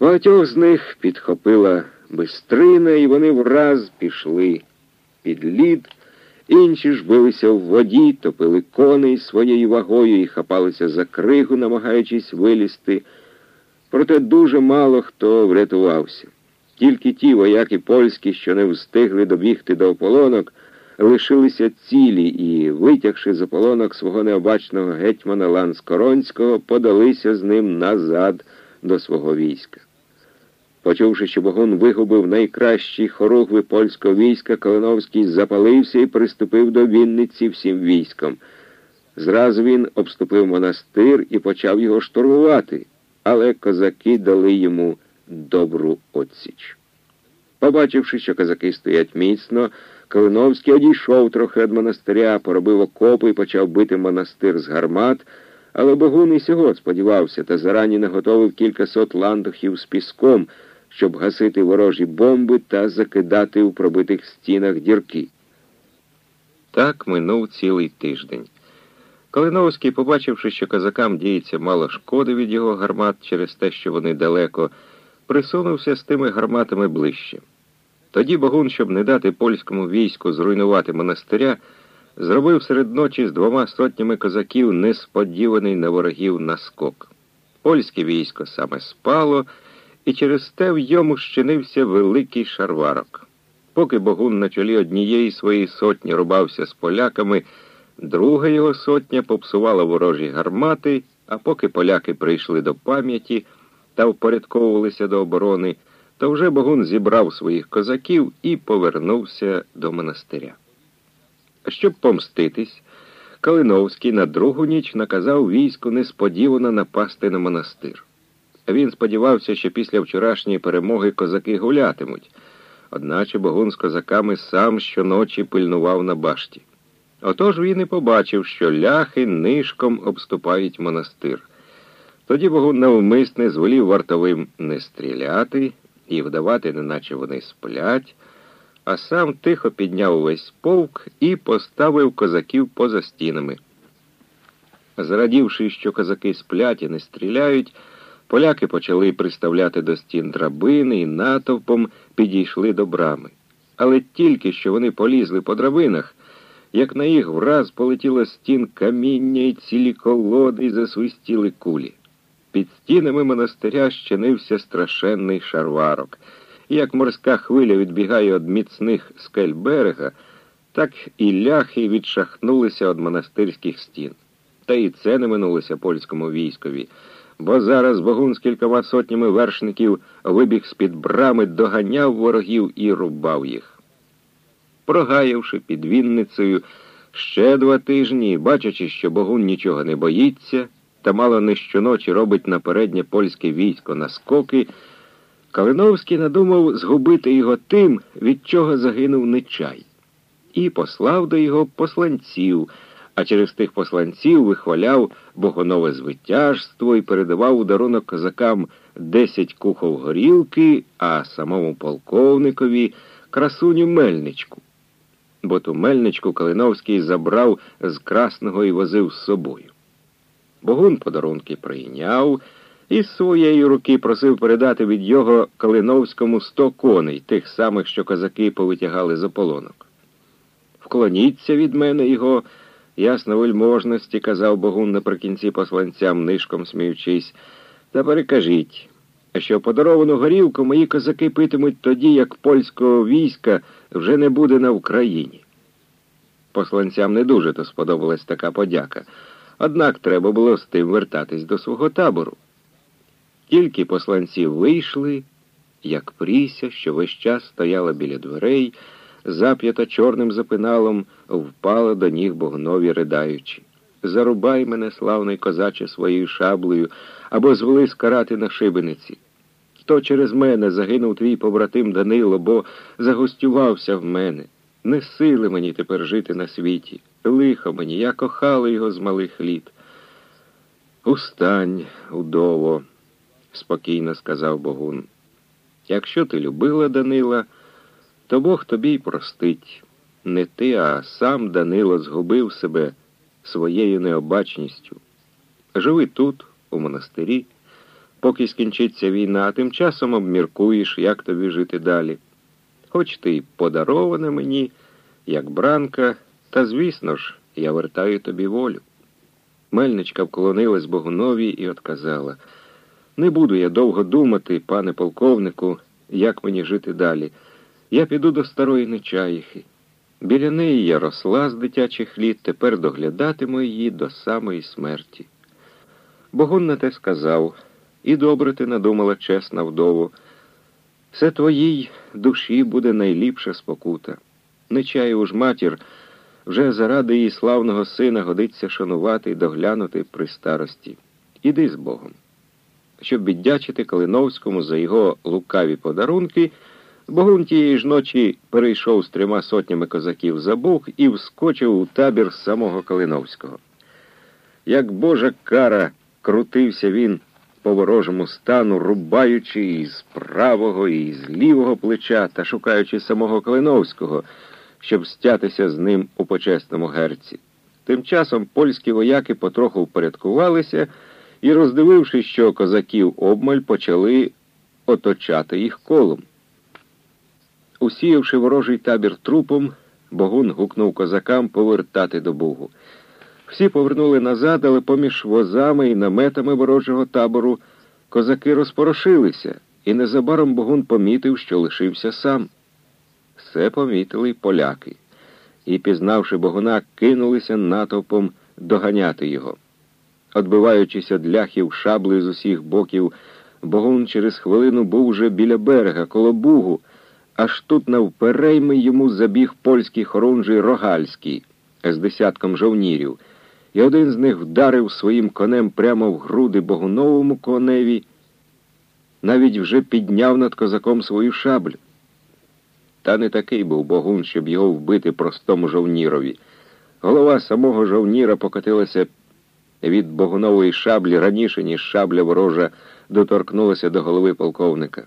Багатьох з них підхопила бистрина, і вони враз пішли під лід. Інші ж билися в воді, топили коней своєю вагою і хапалися за кригу, намагаючись вилізти. Проте дуже мало хто врятувався. Тільки ті вояки польські, що не встигли добігти до ополонок, лишилися цілі і, витягши з ополонок свого необачного гетьмана Ланскоронського, подалися з ним назад до свого війська. Почувши, що Богун вигубив найкращі хоругви польського війська, Калиновський запалився і приступив до Вінниці всім військом. Зразу він обступив монастир і почав його штурмувати, але козаки дали йому добру отсіч. Побачивши, що козаки стоять міцно, Калиновський одійшов трохи від монастиря, поробив окопи і почав бити монастир з гармат, але Богун і сього сподівався та зарані наготовив кількасот ландухів з піском щоб гасити ворожі бомби та закидати у пробитих стінах дірки. Так минув цілий тиждень. Калиновський, побачивши, що козакам діється мало шкоди від його гармат через те, що вони далеко, присунувся з тими гарматами ближче. Тоді Богун, щоб не дати польському війську зруйнувати монастиря, зробив серед ночі з двома сотнями козаків несподіваний на ворогів наскок. Польське військо саме спало і через те в йому щинився великий шарварок. Поки Богун на чолі однієї своєї сотні рубався з поляками, друга його сотня попсувала ворожі гармати, а поки поляки прийшли до пам'яті та впорядковувалися до оборони, то вже Богун зібрав своїх козаків і повернувся до монастиря. Щоб помститись, Калиновський на другу ніч наказав війську несподівано напасти на монастир. Він сподівався, що після вчорашньої перемоги козаки гулятимуть, одначе Богун з козаками сам щоночі пильнував на башті. Отож він і побачив, що ляхи нишком обступають монастир. Тоді Богун навмисне звелів вартовим не стріляти і вдавати, неначе вони сплять, а сам тихо підняв увесь полк і поставив козаків поза стінами. Зрадівши, що козаки сплять і не стріляють, Поляки почали приставляти до стін драбини і натовпом підійшли до брами. Але тільки що вони полізли по драбинах, як на їх враз полетіло стін каміння і цілі колоди і засвистіли кулі. Під стінами монастиря щинився страшенний шарварок. І як морська хвиля відбігає від міцних скель берега, так і ляхи відшахнулися від монастирських стін. Та і це не минулося польському військові бо зараз Богун з кількома сотнями вершників вибіг з-під брами, доганяв ворогів і рубав їх. Прогаявши під Вінницею ще два тижні, бачачи, що Богун нічого не боїться, та мало не щоночі робить на переднє польське військо наскоки, Калиновський надумав згубити його тим, від чого загинув Нечай, і послав до його посланців а через тих посланців вихваляв богонове звитяжство і передавав у дарунок козакам десять кухов горілки, а самому полковникові красуню мельничку. Бо ту мельничку Калиновський забрав з красного і возив з собою. Богун подарунки прийняв і з своєї руки просив передати від його Калиновському сто коней, тих самих, що козаки повитягали з ополонок. Вклоніться від мене його ясно вельможності, казав Богун наприкінці посланцям, нишком сміючись, та перекажіть, що подаровану горілку мої козаки питимуть тоді, як польського війська вже не буде на Україні. Посланцям не дуже то сподобалась така подяка, однак треба було з тим вертатись до свого табору. Тільки посланці вийшли, як Пріся, що весь час стояла біля дверей зап'ята чорним запиналом, впала до ніг Богнові, ридаючи. Зарубай мене, славний козаче, своєю шаблею, або звели скарати на шибениці. То через мене загинув твій побратим Данило, бо загостювався в мене. Не сили мені тепер жити на світі. Лихо мені, я кохала його з малих літ. Устань, удово, спокійно сказав Богун. Якщо ти любила Данила, то Бог тобі й простить. Не ти, а сам Данило згубив себе своєю необачністю. Живи тут, у монастирі. поки скінчиться війна, а тим часом обміркуєш, як тобі жити далі. Хоч ти й подарована мені, як бранка, та, звісно ж, я вертаю тобі волю. Мельничка вклонилась Богунові і отказала не буду я довго думати, пане полковнику, як мені жити далі. Я піду до старої Нечаїхи. Біля неї я росла з дитячих літ, тепер доглядатиму її до самої смерті. Богун на те сказав, і добре ти надумала, чесна вдову. Це твоїй душі буде найліпша спокута. Нечаєву ж матір вже заради її славного сина годиться шанувати і доглянути при старості. Іди з Богом. Щоб віддячити Калиновському за його лукаві подарунки. Богун тієї ж ночі перейшов з трьома сотнями козаків за Буг і вскочив у табір самого Калиновського. Як божа кара крутився він по ворожому стану, рубаючи і з правого, і з лівого плеча та шукаючи самого Калиновського, щоб стятися з ним у почесному герці. Тим часом польські вояки потроху впорядкувалися і, роздивившись, що козаків обмаль, почали оточати їх колом. Усіявши ворожий табір трупом, Богун гукнув козакам повертати до Бугу. Всі повернули назад, але поміж возами і наметами ворожого табору козаки розпорошилися, і незабаром Богун помітив, що лишився сам. Все помітили й поляки, і, пізнавши Богуна, кинулися натовпом доганяти його. Отбиваючись від ляхів шабли з усіх боків, Богун через хвилину був уже біля берега, коло Бугу, Аж тут навперейми йому забіг польський хорунжий Рогальський з десятком жовнірів, і один з них вдарив своїм конем прямо в груди Богуновому коневі, навіть вже підняв над козаком свою шаблю. Та не такий був Богун, щоб його вбити простому жовнірові. Голова самого жовніра покотилася від Богунової шаблі раніше, ніж шабля ворожа доторкнулася до голови полковника.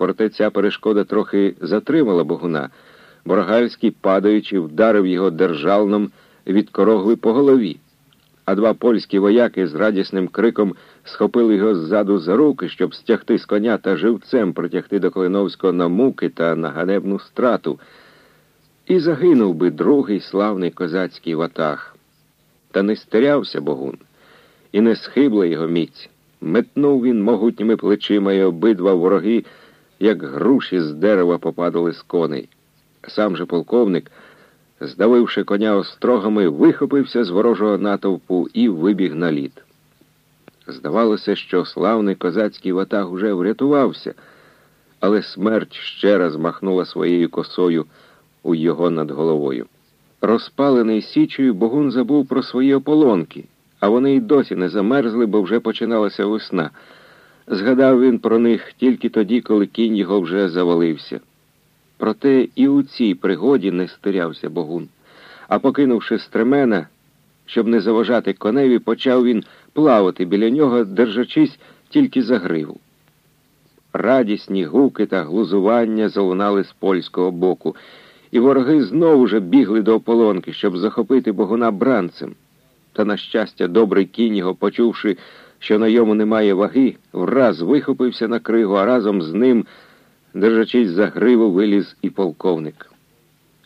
Проте ця перешкода трохи затримала богуна. Боргальський, падаючи, вдарив його державном від корогли по голові, а два польські вояки з радісним криком схопили його ззаду за руки, щоб стягти з коня та живцем притягти до Клиновського на муки та на ганебну страту. І загинув би другий славний козацький ватаг. Та не стерявся богун, і не схибла його міць. Метнув він могутніми плечима і обидва вороги як груші з дерева попадали з коней. Сам же полковник, здавивши коня острогами, вихопився з ворожого натовпу і вибіг на лід. Здавалося, що славний козацький ватаг уже врятувався, але смерть ще раз махнула своєю косою у його над головою. Розпалений січою, Богун забув про свої ополонки, а вони й досі не замерзли, бо вже починалася весна. Згадав він про них тільки тоді, коли кінь його вже завалився. Проте і у цій пригоді не стерявся Богун. А покинувши стремена, щоб не заважати коневі, почав він плавати біля нього, держачись тільки за гриву. Радісні гуки та глузування залунали з польського боку, і вороги знову же бігли до ополонки, щоб захопити Богуна бранцем. Та, на щастя, добрий кінь його, почувши, що на йому немає ваги, враз вихопився на кригу, а разом з ним, держачись за гриву, виліз і полковник.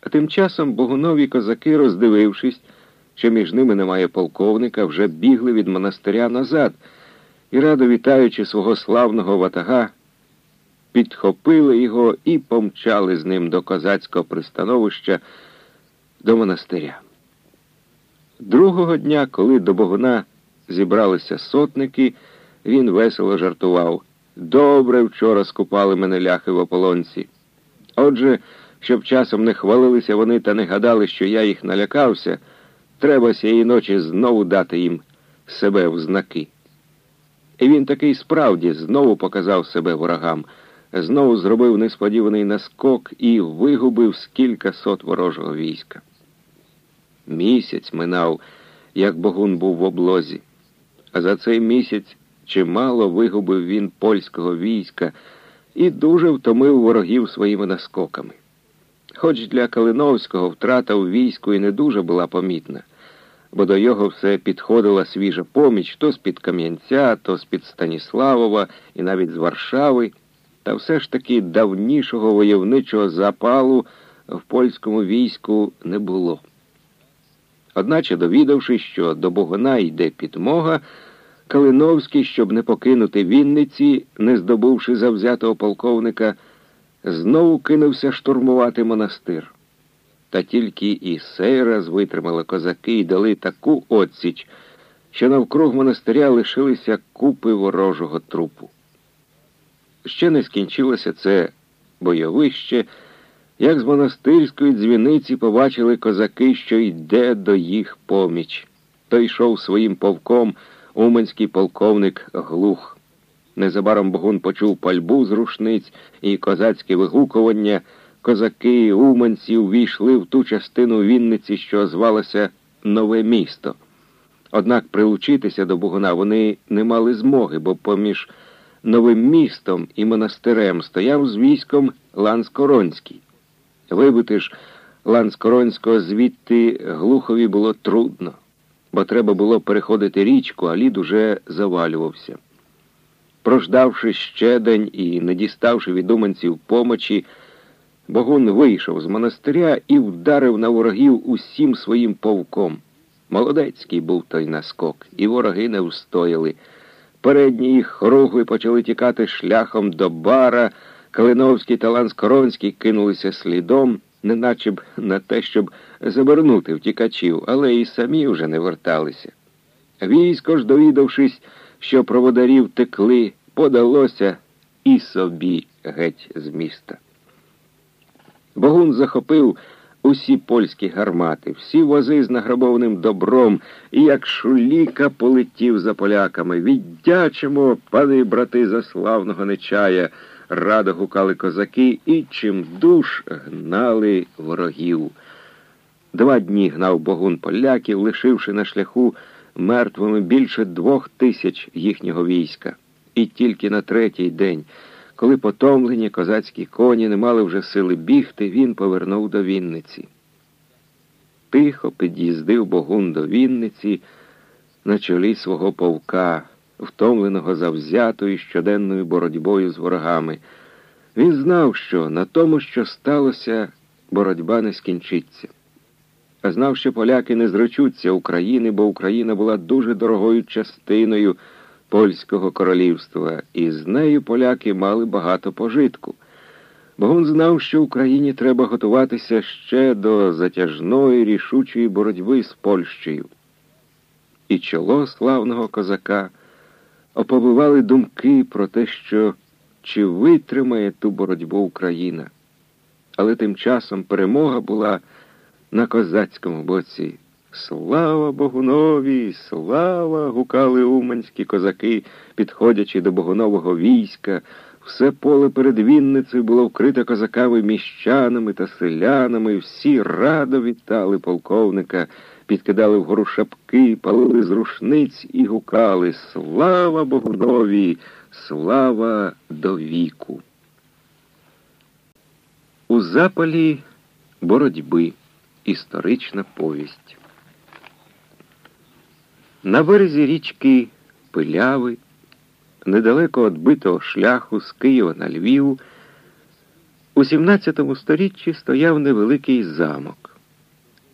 А тим часом богунові козаки, роздивившись, що між ними немає полковника, вже бігли від монастиря назад і, радо вітаючи свого славного ватага, підхопили його і помчали з ним до козацького пристановища до монастиря. Другого дня, коли до Богуна зібралися сотники, він весело жартував. Добре вчора скупали мене ляхи в ополонці. Отже, щоб часом не хвалилися вони та не гадали, що я їх налякався, треба сієї ночі знову дати їм себе в знаки. І він такий справді знову показав себе ворогам, знову зробив несподіваний наскок і вигубив скілька сот ворожого війська. Місяць минав, як Богун був в облозі. А за цей місяць чимало вигубив він польського війська і дуже втомив ворогів своїми наскоками. Хоч для Калиновського втрата у війську і не дуже була помітна. бо до його все підходила свіжа поміч то з-під Кам'янця, то з-під Станіславова і навіть з Варшави, та все ж таки давнішого войовничого запалу в польському війську не було. Одначе, довідавшись, що до Богуна йде підмога, Калиновський, щоб не покинути Вінниці, не здобувши завзятого полковника, знову кинувся штурмувати монастир. Та тільки і сей раз витримали козаки і дали таку отсіч, що навкруг монастиря лишилися купи ворожого трупу. Ще не скінчилося це бойовище, як з монастирської дзвіниці побачили козаки, що йде до їх поміч. Той йшов своїм повком уманський полковник глух. Незабаром Богун почув пальбу з рушниць і козацьке вигукування. Козаки уманці увійшли в ту частину Вінниці, що звалася Нове місто. Однак прилучитися до Богуна вони не мали змоги, бо поміж новим містом і монастирем стояв з військом Ланскоронський. Вибити ж Ланскоронського звідти глухові було трудно, бо треба було переходити річку, а лід уже завалювався. Прождавши ще день і не діставши від уманців помочі, Богун вийшов з монастиря і вдарив на ворогів усім своїм повком. Молодецький був той наскок, і вороги не встояли. Передні їх хоругви почали тікати шляхом до бара. Калиновський та Ланскоронський кинулися слідом, неначе б на те, щоб завернути втікачів, але і самі вже не верталися. Військо ж, довідавшись, що проводарів текли, подалося і собі геть з міста. Богун захопив усі польські гармати, всі вози з награбованим добром, і як шуліка полетів за поляками. Віддячимо, пани брати за славного нечая, радо гукали козаки і чим душ гнали ворогів. Два дні гнав Богун поляків, лишивши на шляху мертвими більше двох тисяч їхнього війська. І тільки на третій день. Коли потомлені козацькі коні не мали вже сили бігти, він повернув до Вінниці. Тихо під'їздив Богун до Вінниці на чолі свого повка, втомленого завзятою щоденною боротьбою з ворогами. Він знав, що на тому, що сталося, боротьба не скінчиться. А знав, що поляки не зречуться України, бо Україна була дуже дорогою частиною польського королівства, і з нею поляки мали багато пожитку. Богун знав, що Україні треба готуватися ще до затяжної рішучої боротьби з Польщею. І чоло славного козака оповивали думки про те, що чи витримає ту боротьбу Україна. Але тим часом перемога була на козацькому боці. Слава Богунові, слава! гукали уманські козаки, підходячи до Богунового війська. Все поле перед Вінницею було вкрите козаками міщанами та селянами. Всі радо вітали полковника, підкидали вгору шапки, палили з рушниць і гукали Слава Богунові, слава до віку. У запалі боротьби історична повість. На березі річки Пиляви, недалеко відбитого шляху з Києва на Львів, у 17 сторіччі стояв невеликий замок.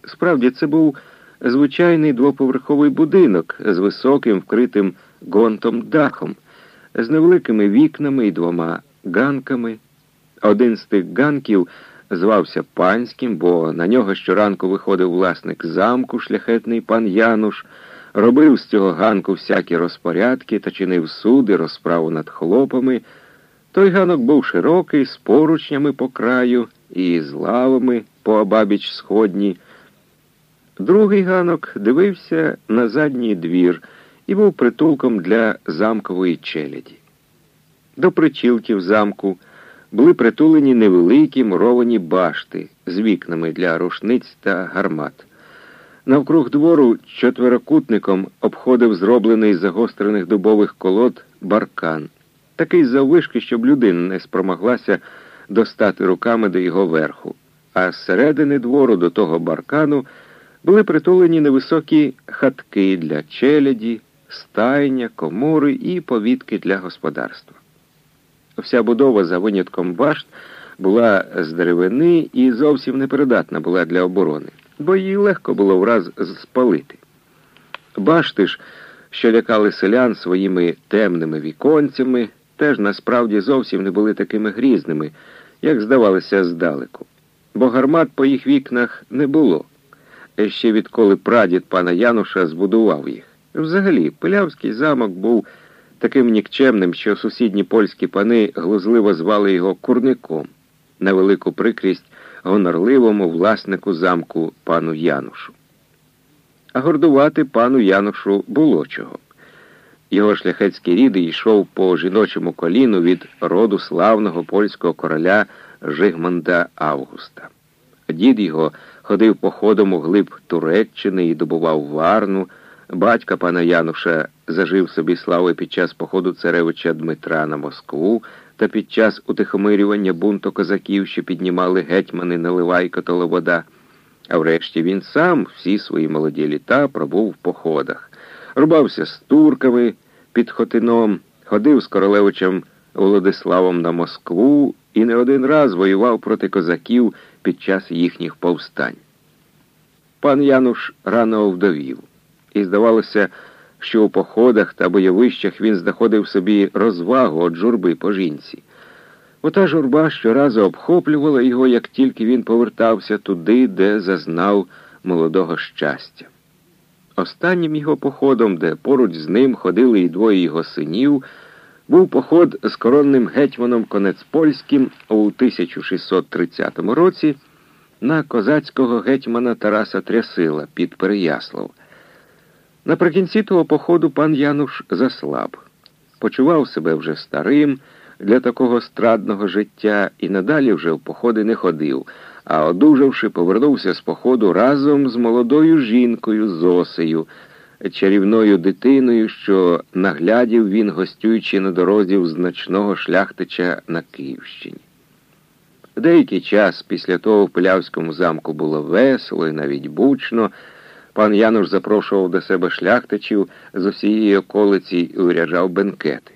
Справді, це був звичайний двоповерховий будинок з високим вкритим гонтом дахом, з невеликими вікнами і двома ганками. Один з тих ганків звався панським, бо на нього щоранку виходив власник замку, шляхетний пан Януш робив з цього ганку всякі розпорядки та чинив суди, розправу над хлопами. Той ганок був широкий, з поручнями по краю і з лавами по обабіч сходні. Другий ганок дивився на задній двір і був притулком для замкової челяді. До причілків замку були притулені невеликі муровані башти з вікнами для рушниць та гармат. Навкруг двору четверокутником обходив зроблений з загострених дубових колод баркан, такий заввишки, щоб людина не спромоглася достати руками до його верху. А з середини двору до того баркану були притулені невисокі хатки для челяді, стайня, комори і повітки для господарства. Вся будова за винятком башт була з деревини і зовсім непридатна була для оборони, бо її легко було враз спалити. Башти ж, що лякали селян своїми темними віконцями, теж насправді зовсім не були такими грізними, як здавалося здалеку, бо гармат по їх вікнах не було. Ще відколи прадід пана Януша збудував їх. Взагалі, Пилявський замок був таким нікчемним, що сусідні польські пани глузливо звали його курником на велику прикрість гонорливому власнику замку пану Янушу. А гордувати пану Янушу було чого. Його шляхетський рід йшов по жіночому коліну від роду славного польського короля Жигмонда Августа. Дід його ходив походом у глиб Туреччини і добував варну. Батька пана Януша зажив собі слави під час походу царевича Дмитра на Москву та під час утихомирювання бунту козаків, що піднімали гетьмани Наливайко та Лобода. А врешті він сам всі свої молоді літа пробув в походах, рубався з турками під Хотином, ходив з королевичем Володиславом на Москву і не один раз воював проти козаків під час їхніх повстань. Пан Януш рано вдовів, і здавалося, що у походах та бойовищах він знаходив собі розвагу від журби по жінці. Ота журба щоразу обхоплювала його, як тільки він повертався туди, де зазнав молодого щастя. Останнім його походом, де поруч з ним ходили і двоє його синів, був поход з коронним гетьманом Конецпольським у 1630 році на козацького гетьмана Тараса Трясила під Переяслав. Наприкінці того походу пан Януш заслаб, почував себе вже старим для такого страдного життя і надалі вже в походи не ходив, а одужавши, повернувся з походу разом з молодою жінкою Зосею, чарівною дитиною, що наглядів він, гостюючи на дорозі в значного шляхтича на Київщині. Деякий час після того в Пилявському замку було весело і навіть бучно. Пан Януш запрошував до себе шляхтичів з усієї околиці і уряджав бенкети.